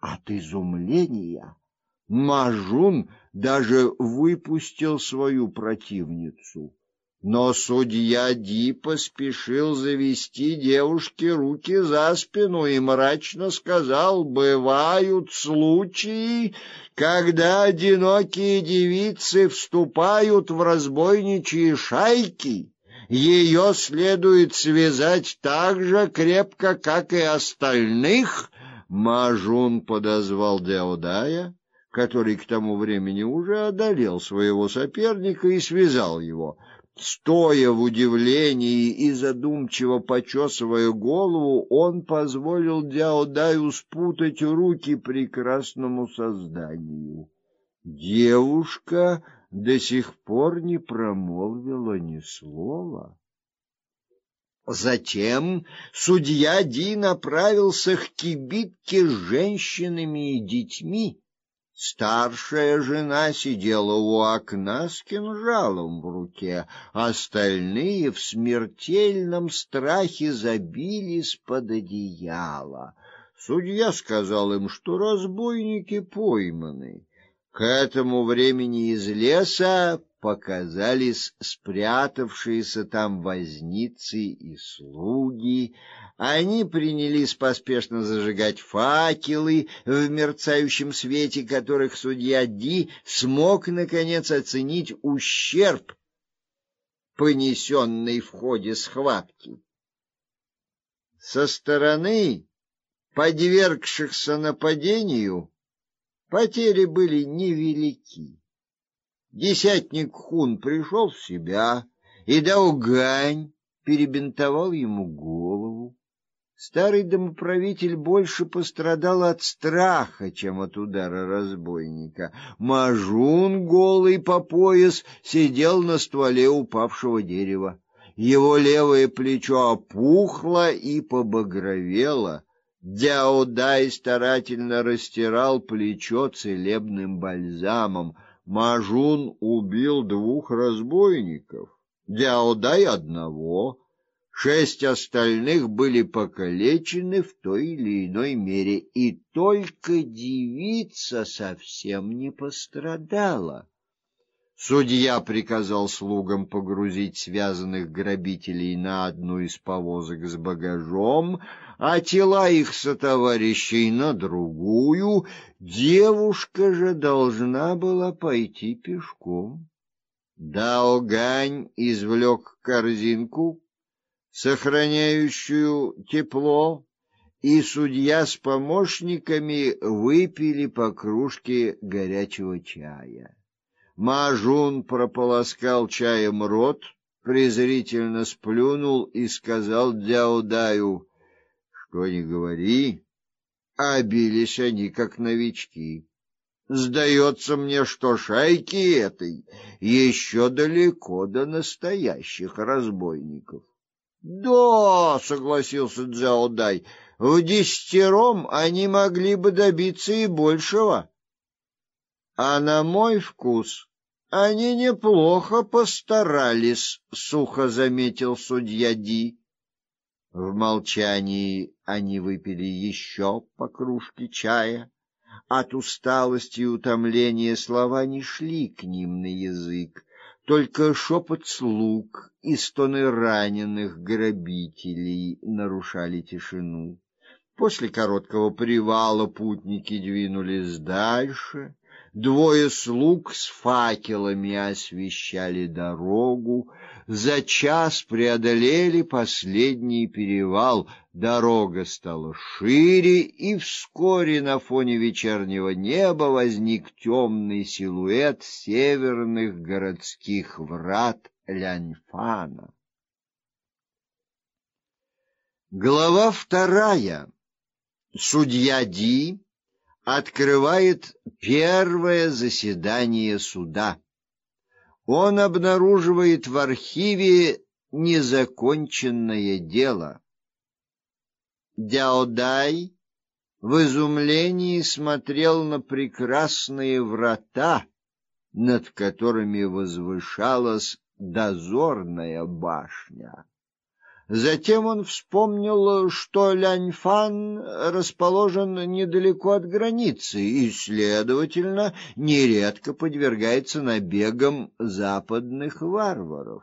От изумления Мажун даже выпустил свою противницу. Но судья Ди поспешил завести девушке руки за спину и мрачно сказал: "Бывают случаи, когда одинокие девицы вступают в разбойничьи шайки. Ее следует связать так же крепко, как и остальных". Мажун подозвал Деодая, который к тому времени уже одолел своего соперника и связал его. Стоя в удивлении и задумчиво почесывая голову, он позволил Дяодаю спутать руки прекрасному созданию. Девушка до сих пор не промолвила ни слова. Затем судья Ди направился к кибитке с женщинами и детьми, Старшая жена сидела у окна с кинжалом в руке, остальные в смертельном страхе забились под одеяло. Судья сказал им, что разбойники пойманы. К этому времени из леса показались спрятавшиеся там возницы и слуги. Они принялись поспешно зажигать факелы в мерцающем свете, которых судья Ди смог наконец оценить ущерб, понесенный в ходе схватки. Со стороны подвергшихся нападению потери были невелики. Десятник Хун пришел в себя, и Даугань перебинтовал ему голову. Старый домоправитель больше пострадал от страха, чем от удара разбойника. Мажун, голый по пояс, сидел на стволе упавшего дерева. Его левое плечо опухло и побагровело. Дяодай старательно растирал плечо целебным бальзамом. Мажун убил двух разбойников, Дяодай одного. Шесть остальных были покалечены в той или иной мере, и только девица совсем не пострадала. Судья приказал слугам погрузить связанных грабителей на одну из повозок с багажом, а тела их сотоварищей на другую. Девушка же должна была пойти пешком. Даогань извлек корзинку, сохраняющую тепло, и судья с помощниками выпили по кружке горячего чая. Мажун прополоскал чаем рот, презрительно сплюнул и сказал Дяудаю: "Что ни говори, а бились они как новички. Сдается мне, что шайки этой еще далеко до настоящих разбойников". Да, согласился Дзяодай. В десятером они могли бы добиться и большего. А на мой вкус они неплохо постарались, сухо заметил судья Ди. В молчании они выпили еще по кружке чая. От усталости и утомления слова не шли к ним на язык. Только шепот слуг и стоны раненых грабителей нарушали тишину. После короткого привала путники двинулись дальше. Двое слуг с факелами освещали дорогу. За час преодолели последний перевал. Дорога стала шире, и вскоре на фоне вечернего неба возник темный силуэт северных городских врат Ляньфана. Глава вторая. Судья Ди открывает первое заседание суда. Он обнаруживает в архиве незаконченное дело. Дяодай в изумлении смотрел на прекрасные врата, над которыми возвышалась дозорная башня. Затем он вспомнил, что Ляньфан расположен недалеко от границы и, следовательно, нередко подвергается набегам западных варваров.